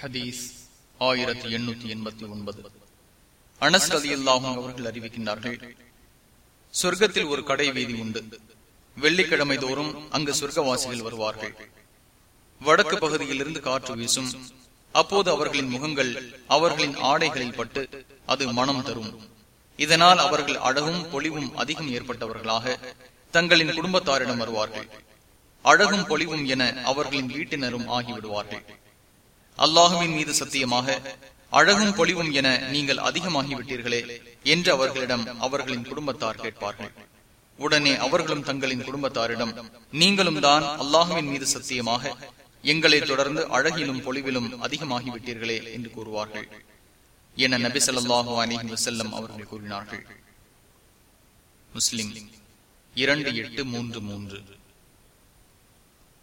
ஹதீஸ் ஆயிரத்தி எண்ணூத்தி எண்பத்தி ஒன்பது. அனஸ் அலி அல்லாஹும் அவர்கள் அறிவிக்கின்றார்கள் சொர்க்கத்தில் ஒரு கடை வீதி உண்டு. வெள்ளிக்கிழமை தோறும் அங்கு சொர்க்கவாசிகள் வருவார்கள். வடக்கு பகுதியில் இருந்து காற்று வீசும். அப்போது அவர்களின் முகங்கள் அவர்களின் ஆடைகளில் பட்டு அது மனம் தரும். இதனால் அவர்கள் அழகும் பொலிவும் அதிகம் ஏற்பட்டவர்களாக தங்களின் குடும்பத்தாரிடம் வருவார்கள். அழகும் பொலிவும் என அவர்களின் வீட்டினரும் ஆகிவிடுவார்கள். அல்லாஹுவின் மீது சத்தியமாக அழகும் பொலிவும் என நீங்கள் அதிகமாகிவிட்டீர்களே என்று அவர்களிடம் அவர்களின் குடும்பத்தார் கேட்பார்கள். உடனே அவர்களும் தங்களின் குடும்பத்தாரிடம் நீங்களும் தான் அல்லாஹுவின் மீது சத்தியமாக எங்களை தொடர்ந்து அழகிலும் பொலிவிலும் அதிகமாகிவிட்டீர்களே என்று கூறுவார்கள். என நபி சொல்லாஹு அலிஹி வசல்லம் அவர்கள் கூறினார்கள். முஸ்லிம் இரண்டு எட்டு மூன்று மூன்று.